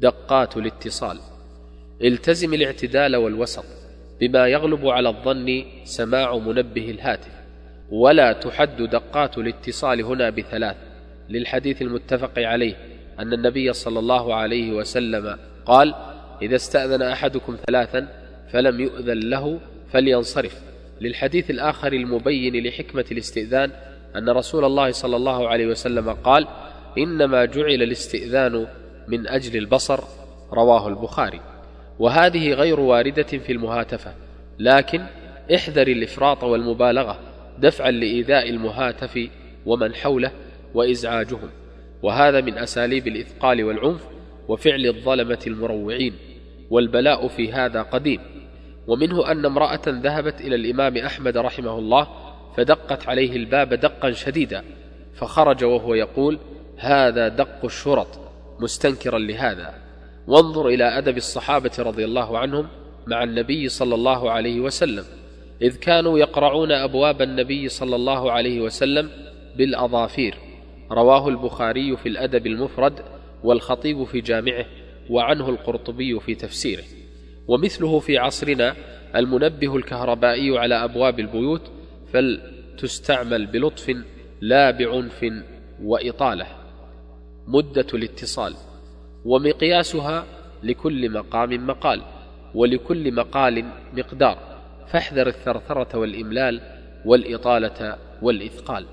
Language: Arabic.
دقات الاتصال. التزم الاعتدال والوسط بما يغلب على الظن سماع منبه الهاتف. ولا تحد دقات الاتصال هنا بثلاث. للحديث المتفق عليه أن النبي صلى الله عليه وسلم قال إذا استأذن أحدكم ثلاثا فلم يؤذن له فلينصرف. للحديث الآخر المبين لحكمة الاستئذان أن رسول الله صلى الله عليه وسلم قال إنما جعل الاستئذان من أجل البصر رواه البخاري. وهذه غير واردة في المهاتفة لكن احذر الإفراط والمبالغة دفعا لإيذاء المهاتف ومن حوله وإزعاجهم. وهذا من أساليب الإثقال والعنف وفعل الظلمة المروعين والبلاء في هذا قديم. ومنه أن امرأة ذهبت إلى الإمام أحمد رحمه الله فدقت عليه الباب دقا شديدا فخرج وهو يقول هذا دق الشرط. مستنكرا لهذا. وانظر إلى أدب الصحابة رضي الله عنهم مع النبي صلى الله عليه وسلم. إذ كانوا يقرعون أبواب النبي صلى الله عليه وسلم بالأظافير. رواه البخاري في الأدب المفرد والخطيب في جامعه وعنه القرطبي في تفسيره. ومثله في عصرنا المنبه الكهربائي على أبواب البيوت فلتستعمل بلطف لا بعنف وإطالة. مدة الاتصال ومقياسها لكل مقام مقال ولكل مقال مقدار فاحذر الثرثرة والإملال والإطالة والإثقال.